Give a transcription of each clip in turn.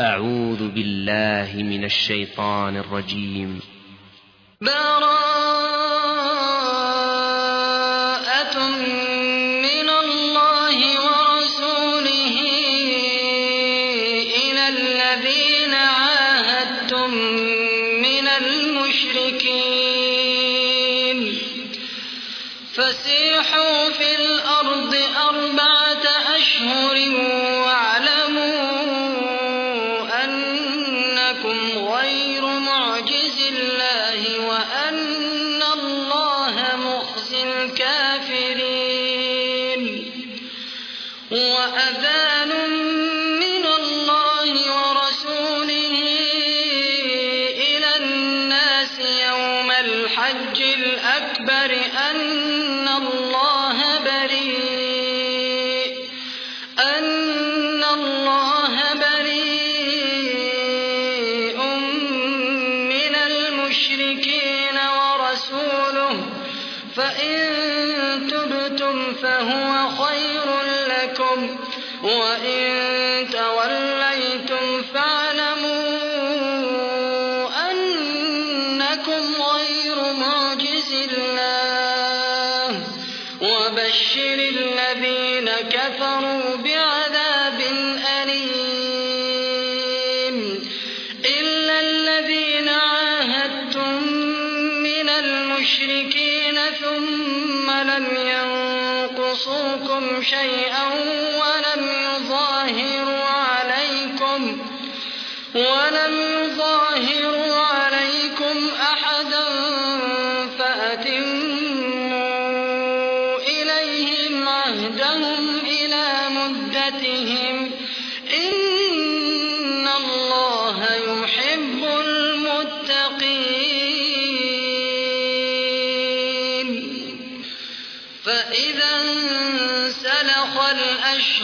أعوذ بالله من الشيطان الرجيم. براءة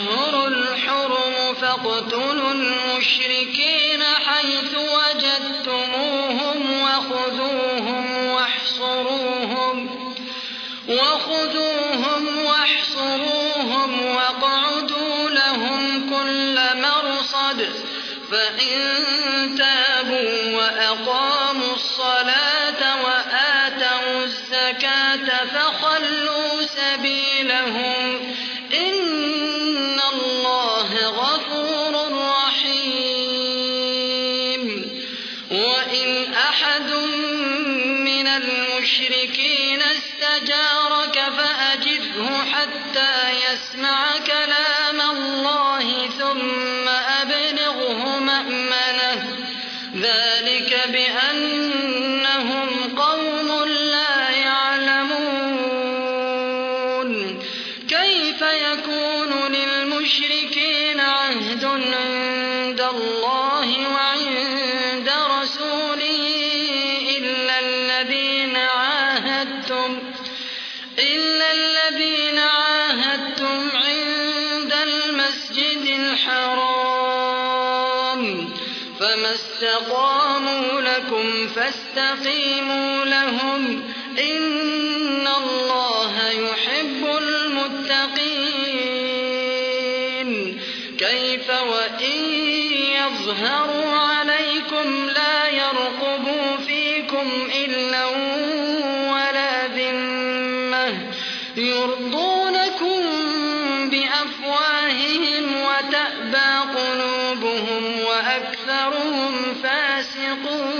الأشهر الحرم فاقتلوا المشركين.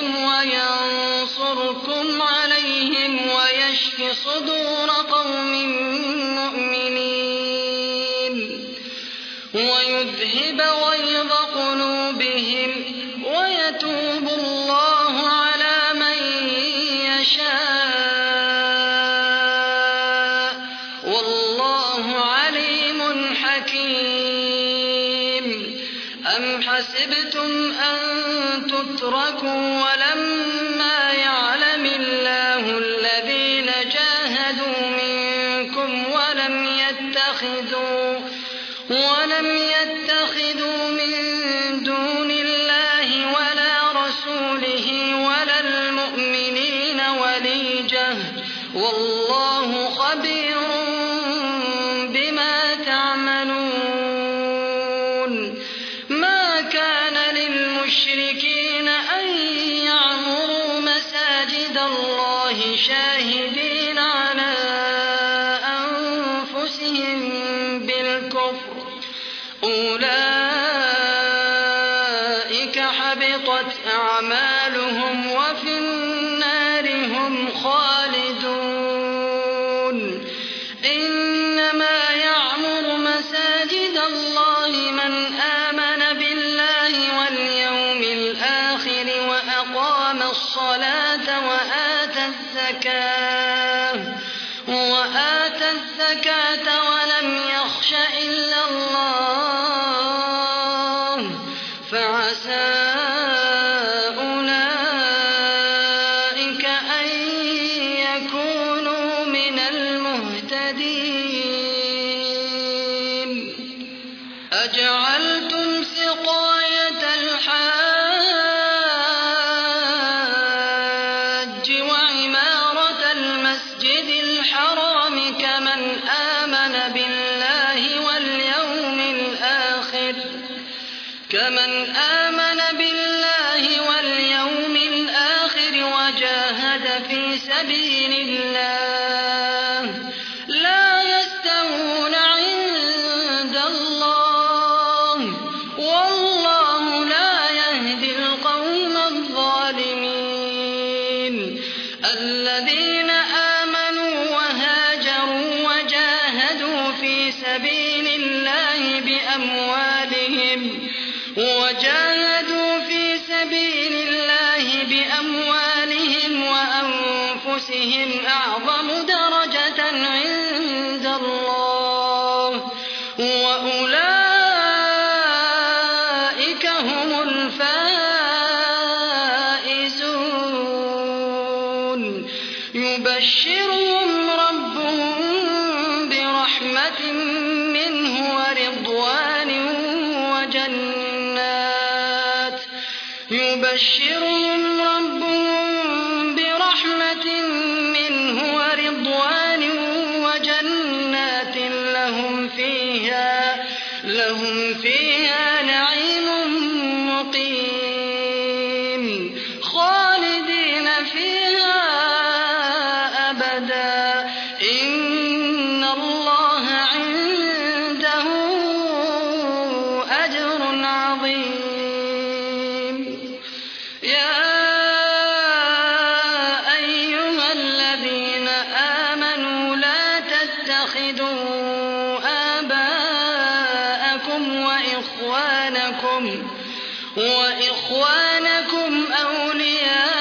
ويخزيهم وينصركم عليهم ويشف صدور وإخوانكم أولياء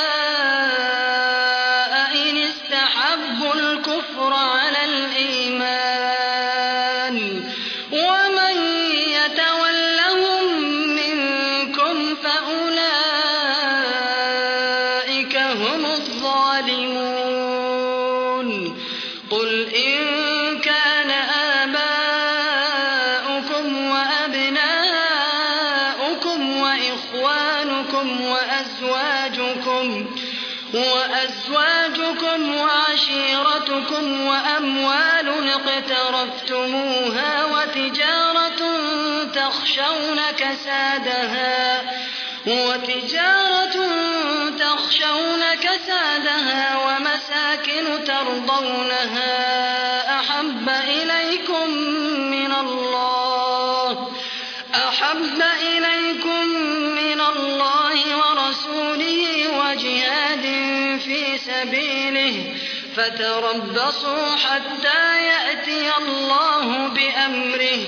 كسادها وتجارة تخشون كسادها ومساكن ترضونها أحب إليكم من الله أحب إليكم من الله ورسوله وجهاد في سبيله فتربصوا حتى يأتي الله بأمره.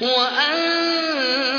وأن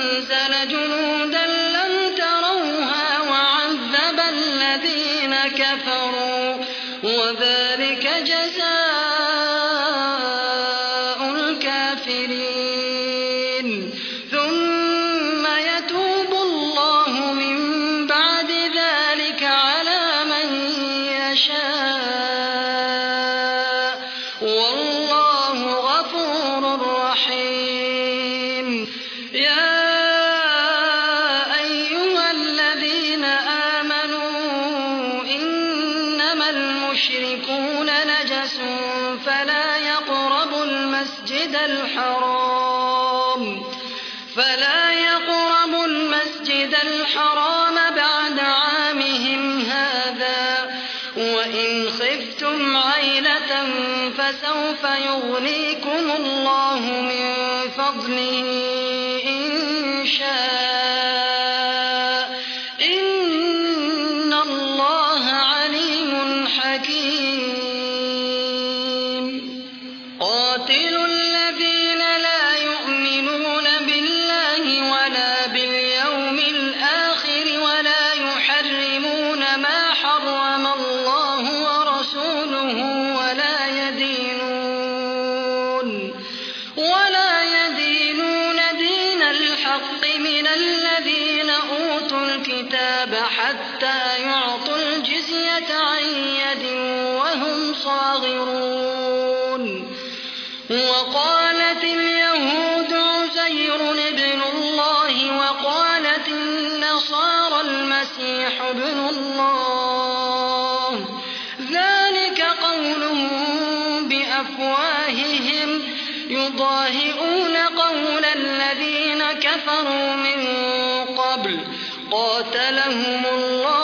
كفروا من قبل قاتلهم الله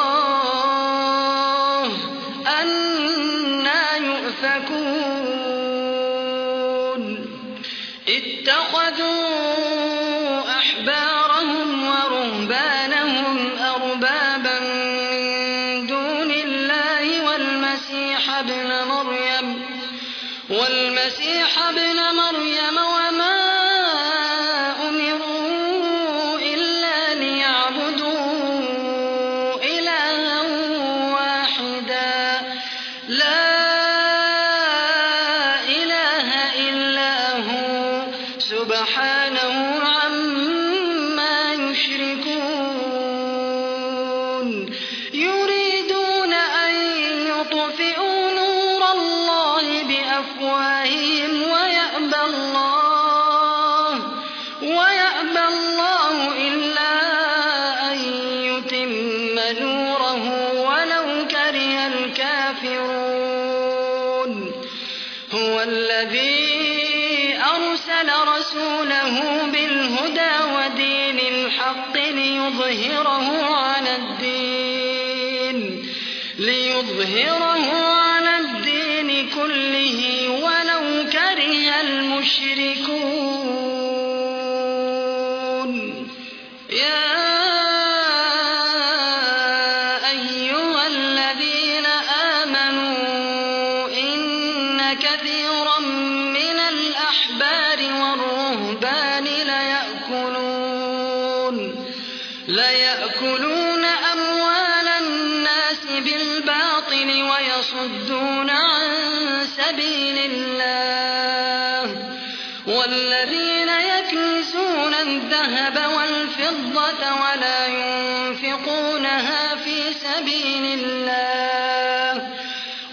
ولا ينفقونها في سبيل الله.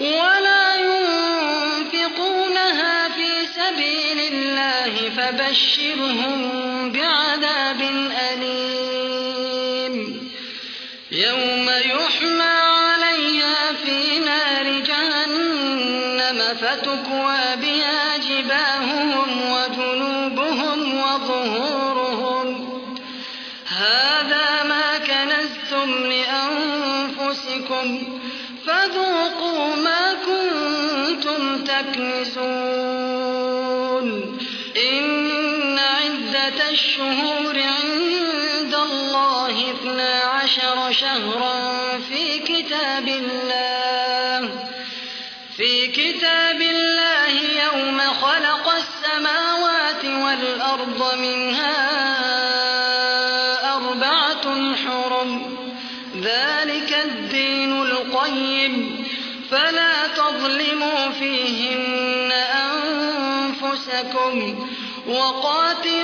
ولا ينفقونها في سبيل الله فبشر وقاتل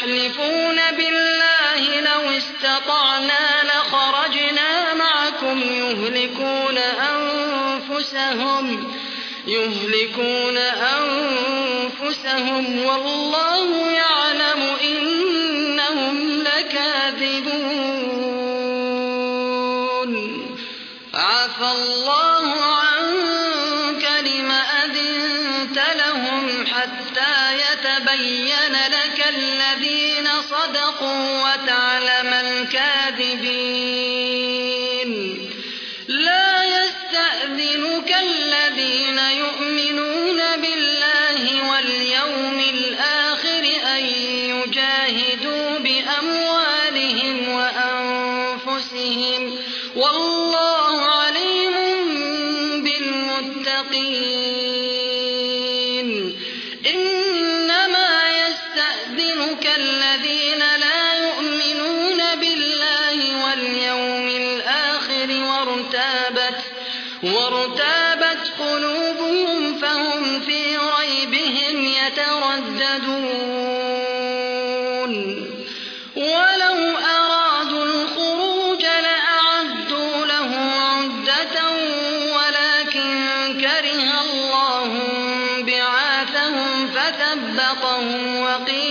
يحلفون بالله لو استطعنا لخرجنا معكم يهلكون أنفسهم يهلكون أنفسهم. والله ربقهم وقيل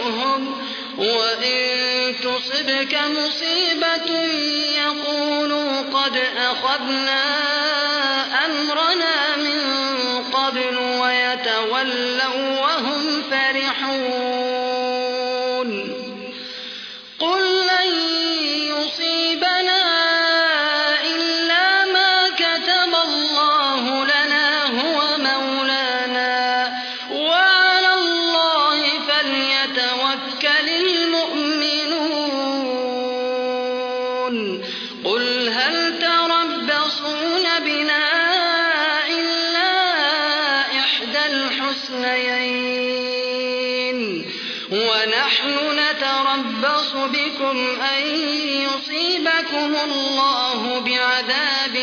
تذرهم وإن تصبك مصيبة يقولوا قد أخذنا ونحن نتربص بكم أن يصيبكم الله بعذاب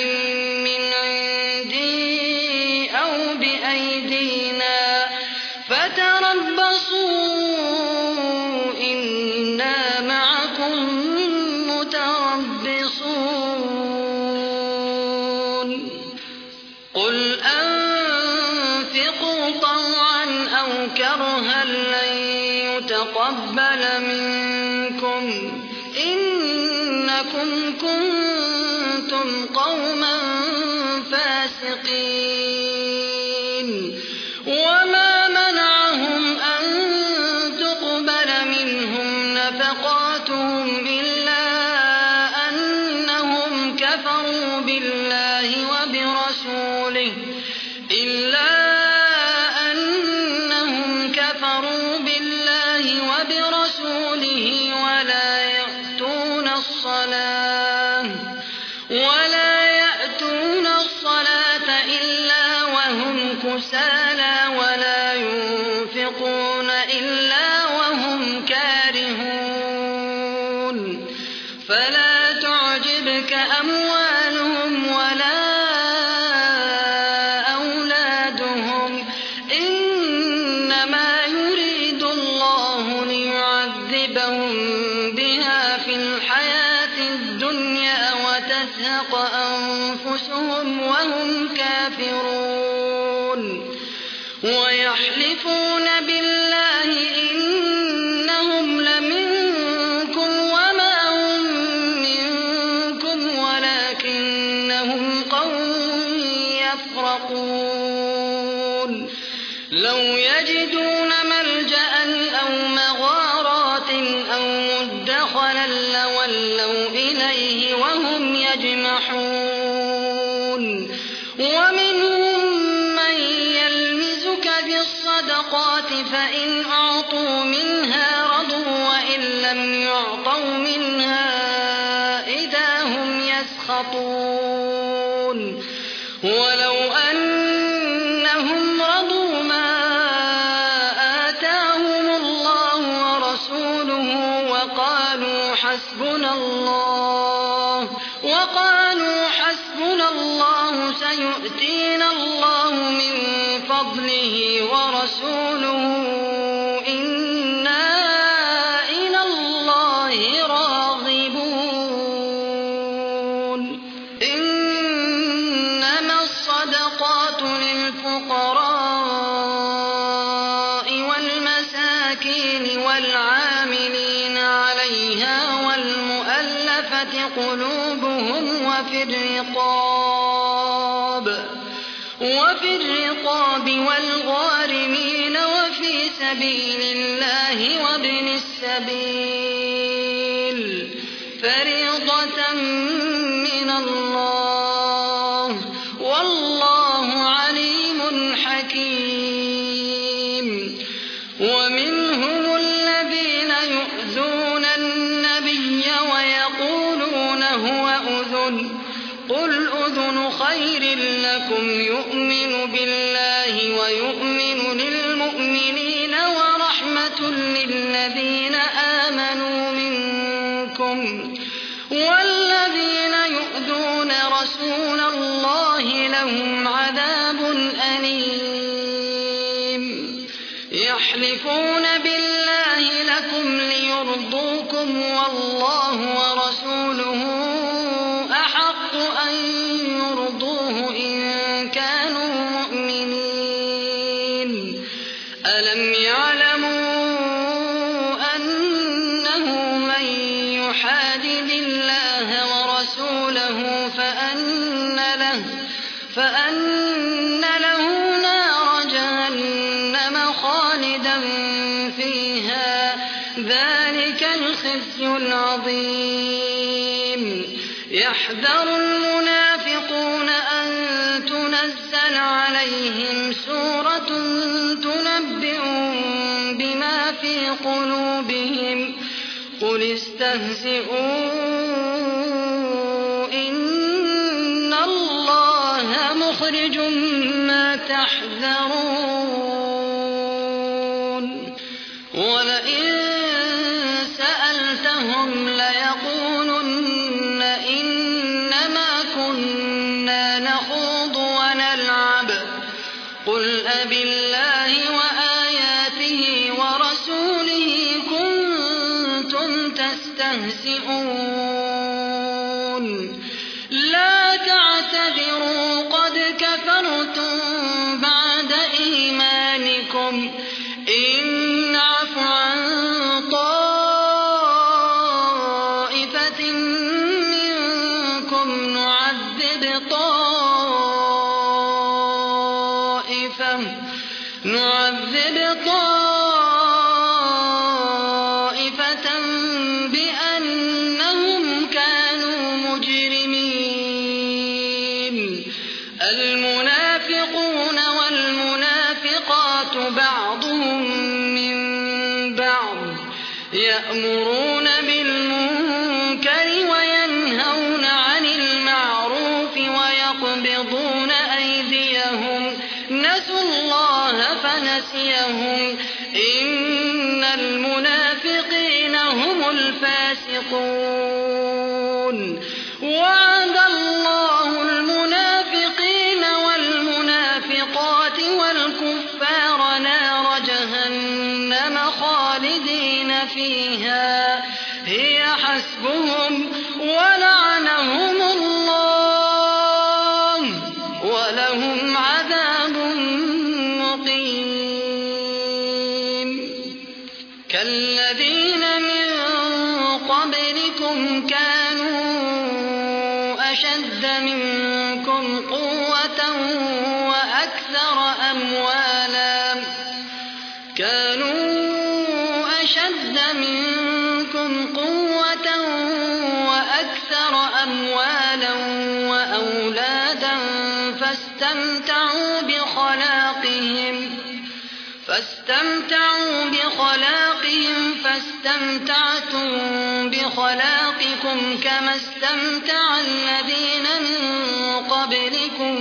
بِأَنفُسِهِمْ كَمَا اسْتَمْتَعَ الَّذِينَ مِن قَبْلِكُم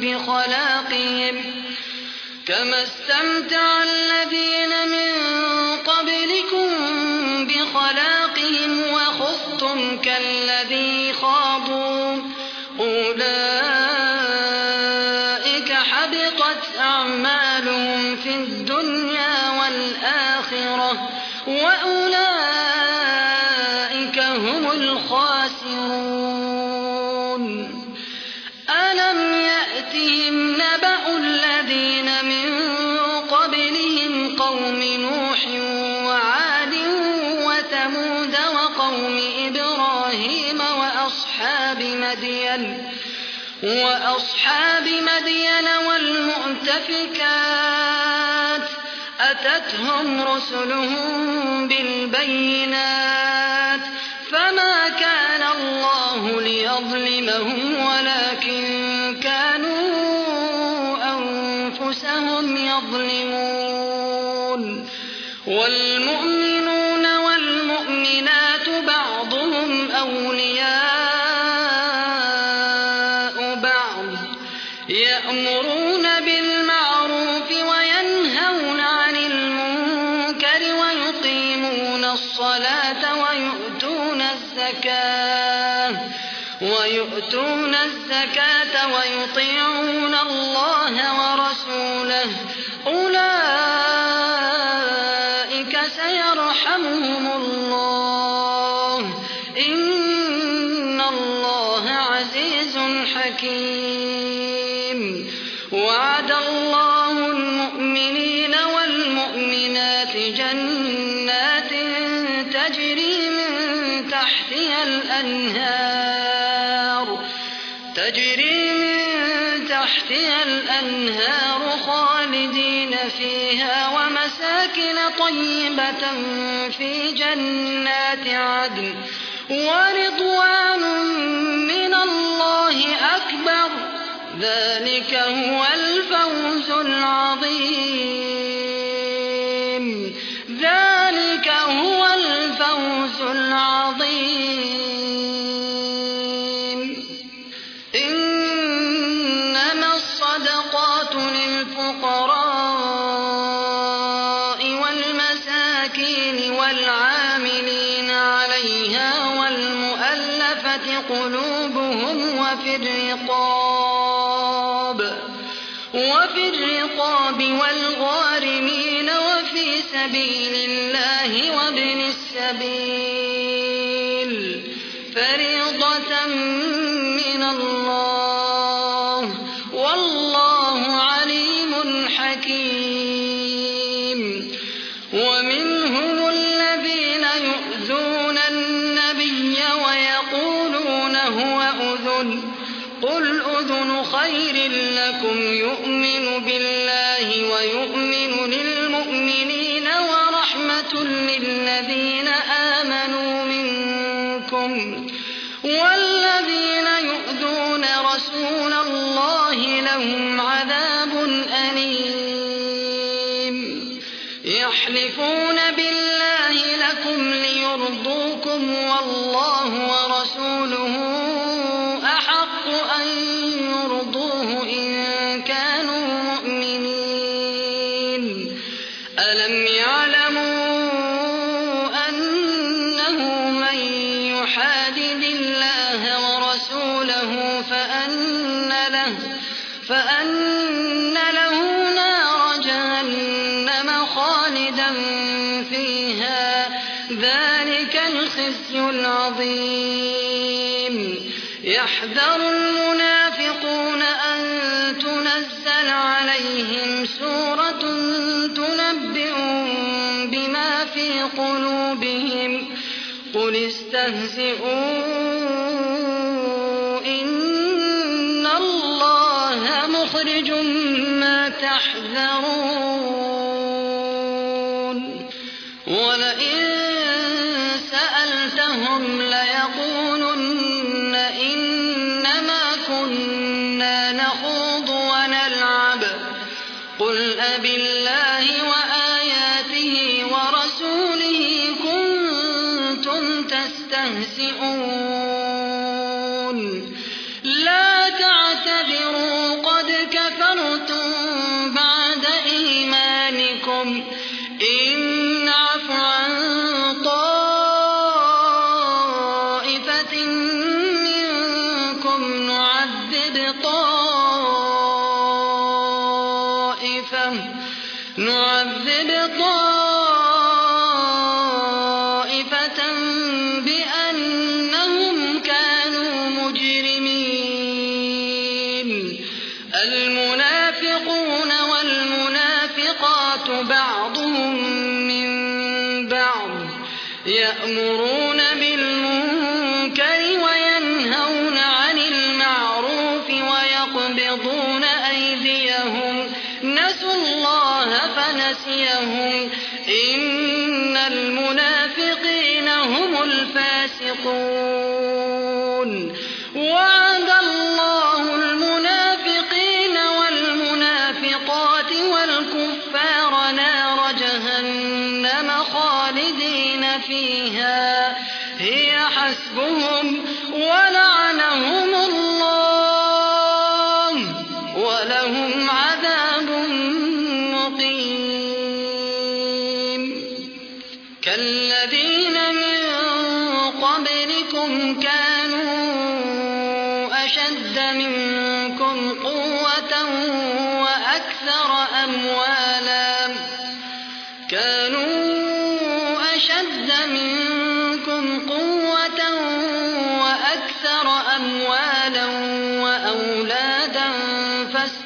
بِخَلَاقِهِمْ. كَمَا اسْتَمْتَعَ وأصحاب مدين وأصحاب مدين والمؤتفكات أتتهم رسلهم بالبينات فما كان الله ليظلمهم ولكن جنات عدن. الْمُؤْمِنَاتِ قُلُوبُهُمْ وَفِي الرِّقَابِ وفي الرقاب والغارمين وفي سبيل الله وابن السبيل. فريضة واحذروا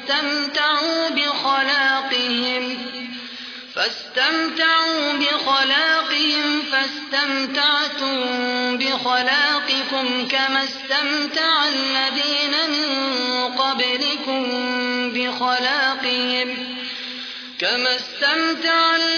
فاستمتعوا بخلاقهم. فاستمتعوا بخلاقهم فاستمتعتم بخلاقكم كما استمتع الذين من قبلكم بخلاقهم. كما استمتع الذين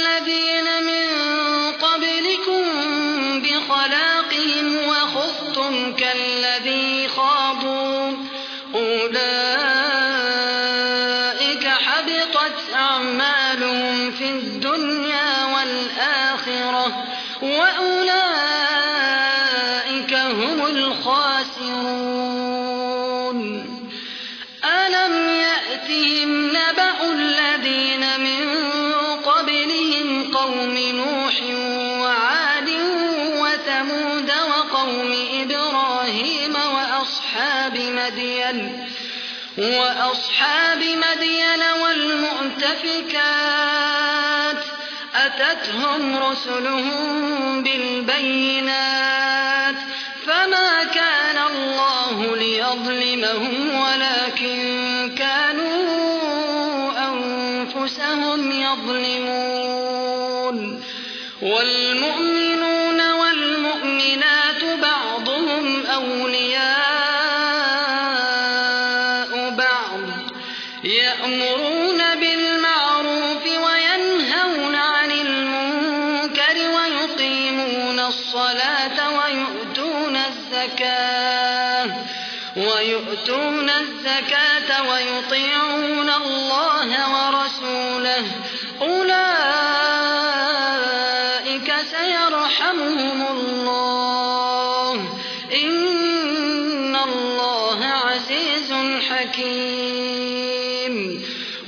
جاءتهم رسلهم بالبينات فما كان الله ليظلمهم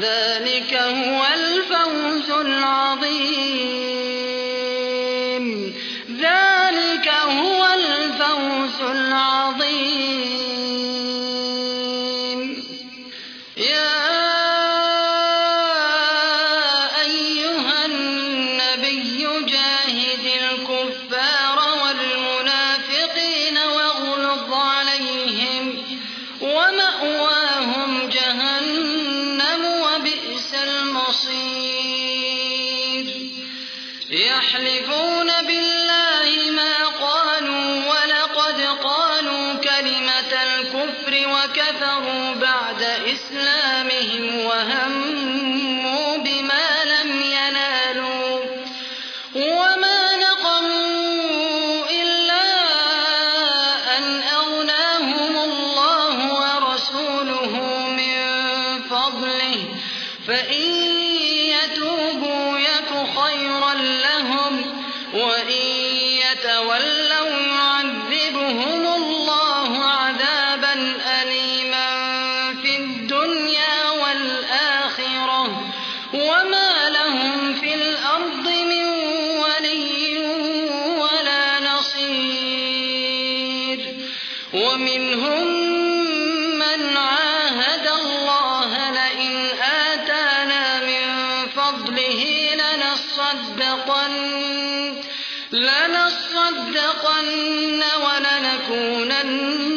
ذلك هو الفوز العظيم. فضله لنصدقن, لنصدقن ولنكونن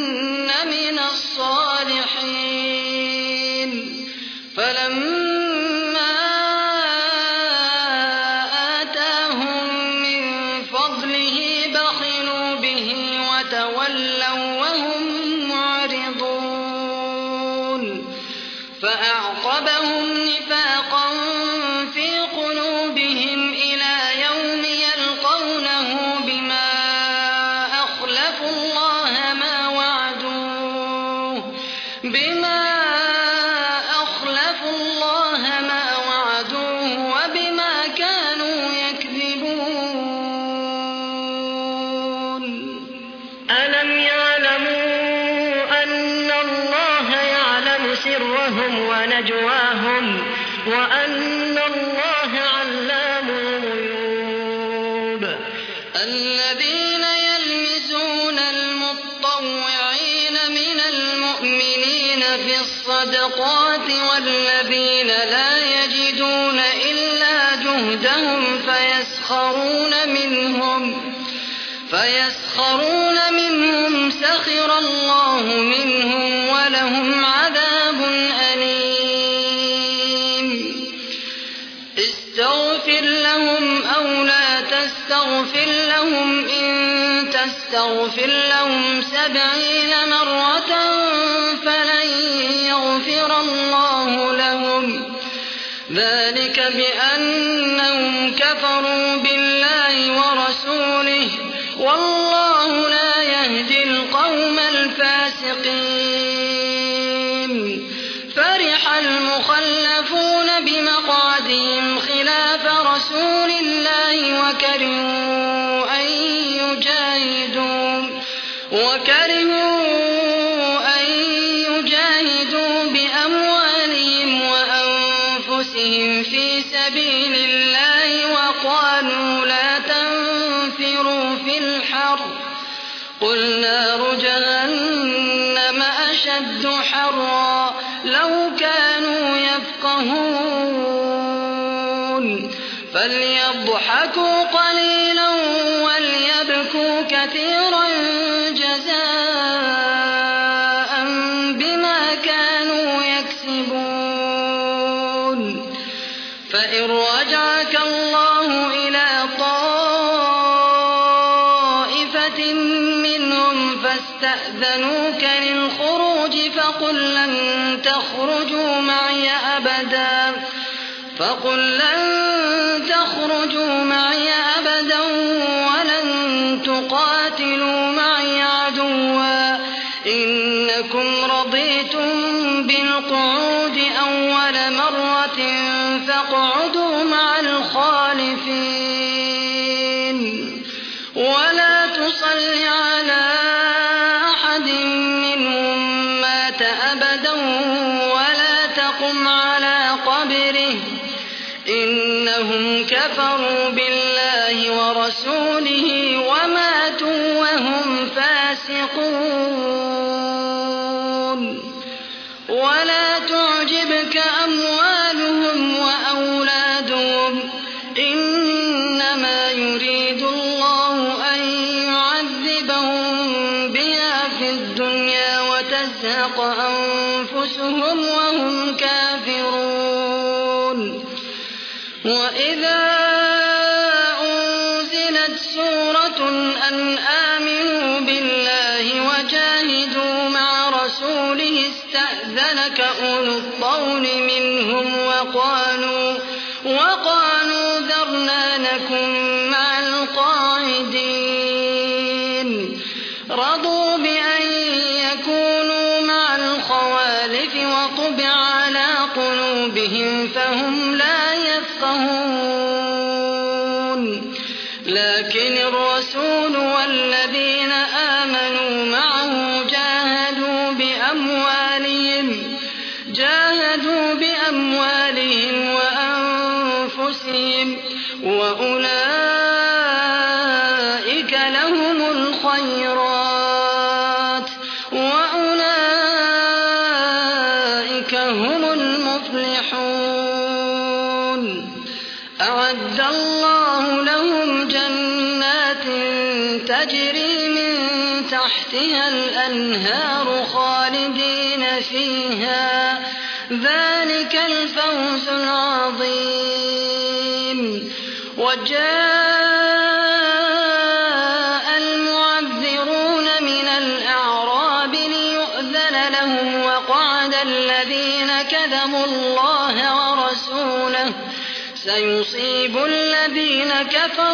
يغفر لهم سبعين مرة فلن يغفر الله لهم. ذلك بأنهم كفروا بالله ورسوله. والله لا يهدي القوم الفاسقين. فرح المخلفون بمقعدهم خلاف رسول الله وكرهوا كفروا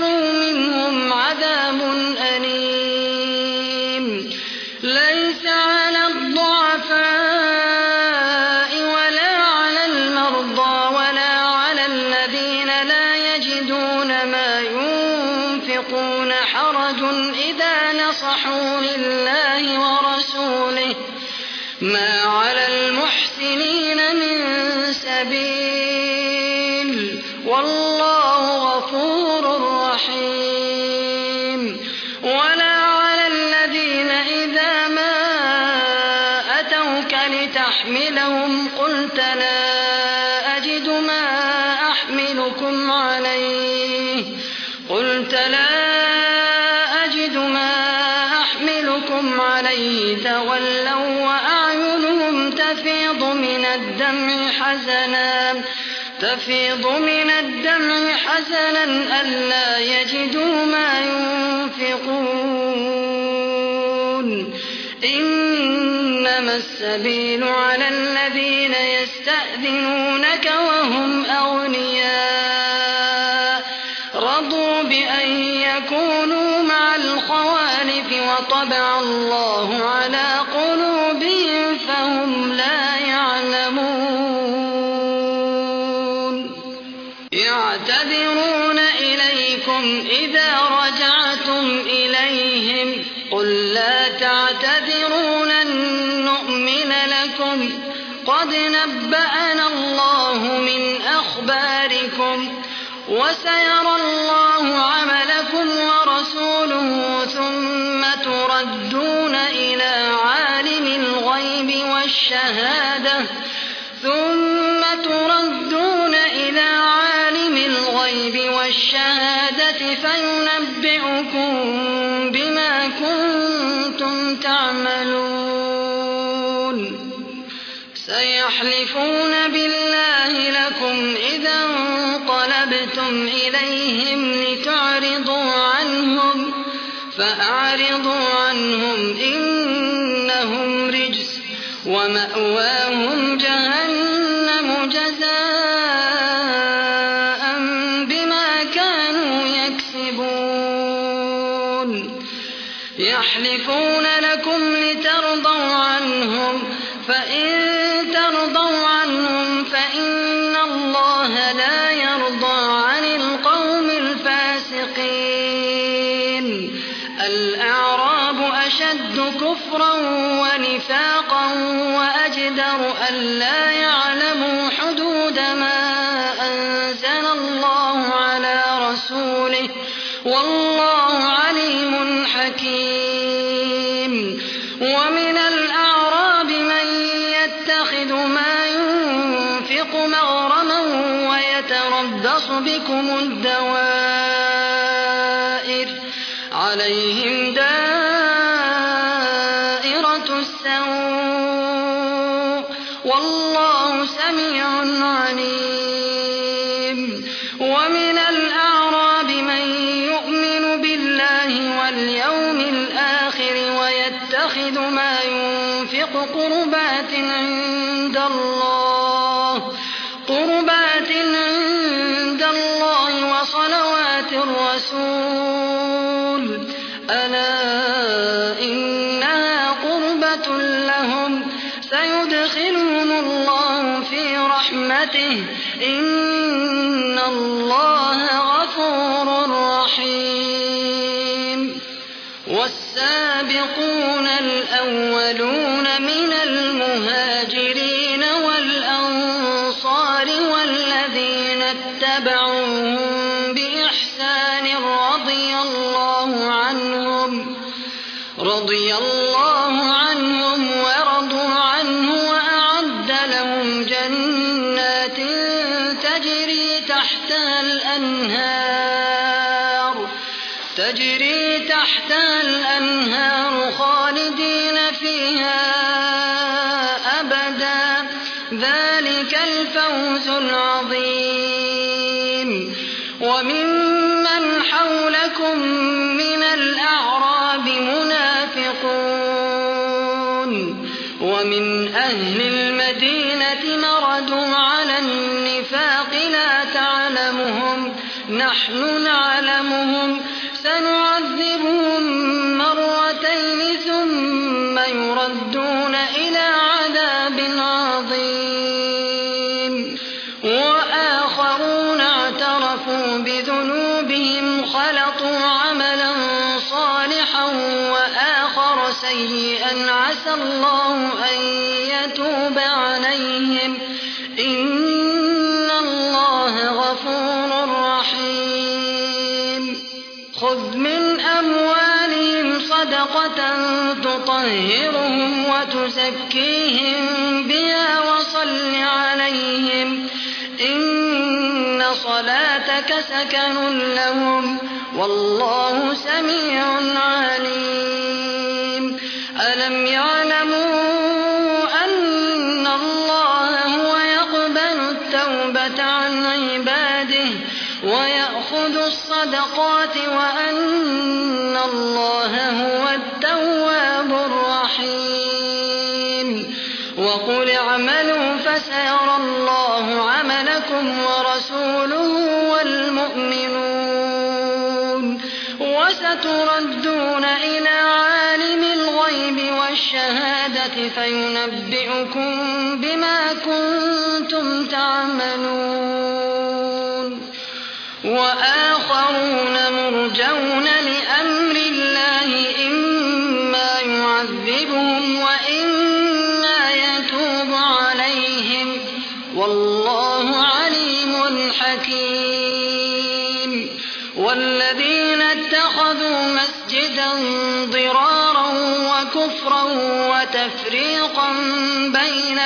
أحملهم قلت لا أجد ما أحملكم عليه قلت لا أجد ما أحملكم عليه تولوا وأعينهم تفيض من الدمع حزنا تفيض من يحلفون لكم لترضوا عنهم فإن ترضوا العظيم. تطهرهم وتزكيهم بها وصل عليهم. إن صلاتك سكن لهم والله سميع عليم.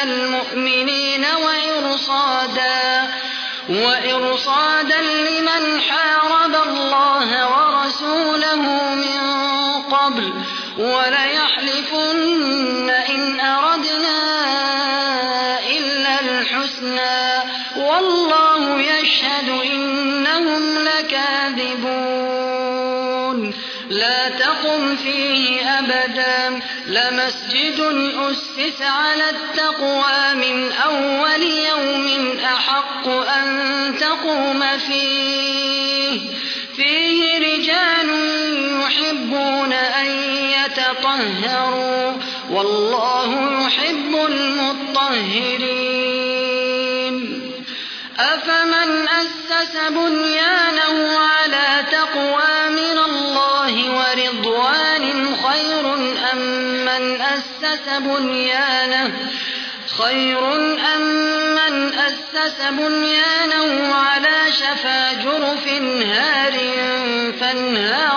المؤمنين وإرصادا, وإرصادا لمن حارب الله ورسوله من قبل وليحلفن إن أردنا إلا الحسنى. والله يشهد إنهم لكاذبون. لا تقم فيه أبدا. لمسجد أ حرص على التقوى من أول يوم أحق أن تقوم فيه. فيه رجال يحبون أن يتطهروا والله يحب المطهرين. أفمن أسس بنيان بنيانه خير أم من أسس بنيانه على شفا جرف هار فانهار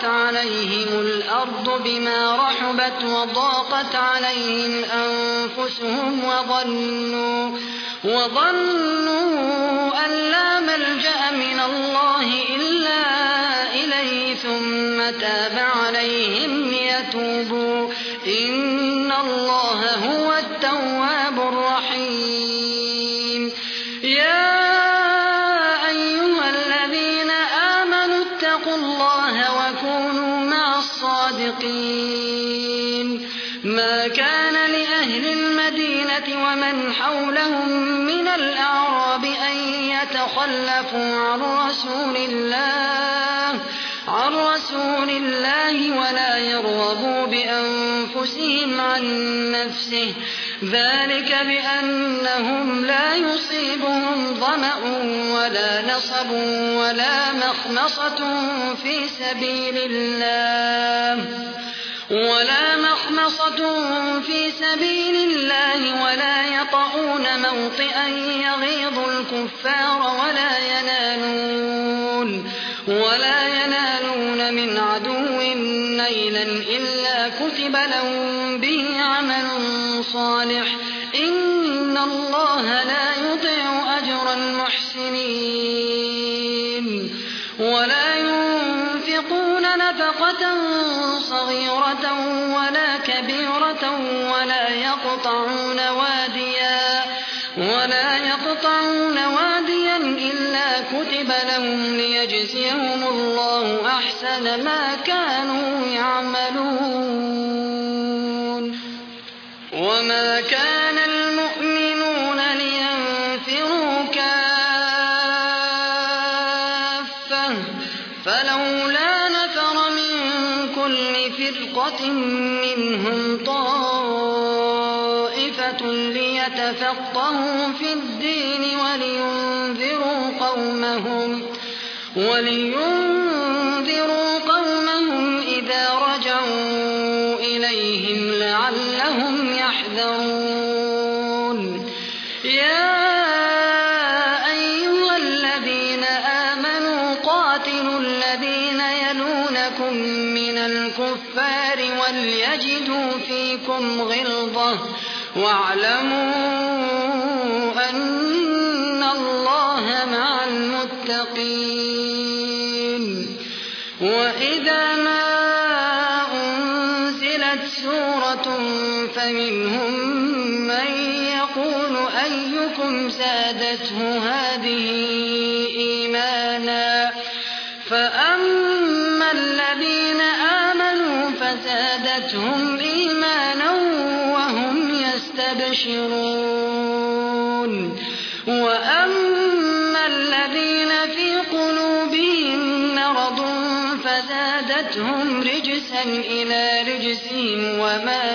وضاقت عليهم الأرض بما رحبت وضاقت عليهم أنفسهم وظنوا, وظنوا أن لا ملجأ من الله إلا إليه ثم تاب عليهم عن رسول الله عن رسول الله ولا يرغبوا بأنفسهم عن نفسه. ذلك بأنهم لا يصيبهم ظمأ ولا نصب ولا مخمصة في سبيل الله. ولا مخمصة في سبيل الله ولا يطعون موطئا يغيظ الكفار ولا ليلا إلا كتب لهم به عمل صالح إن الله لا أحسن ما كانوا يعملون. وإذا ما أنزلت سورة فمنهم من يقول أيكم زادته هذه وما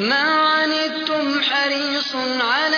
ما عنتم حريص عليكم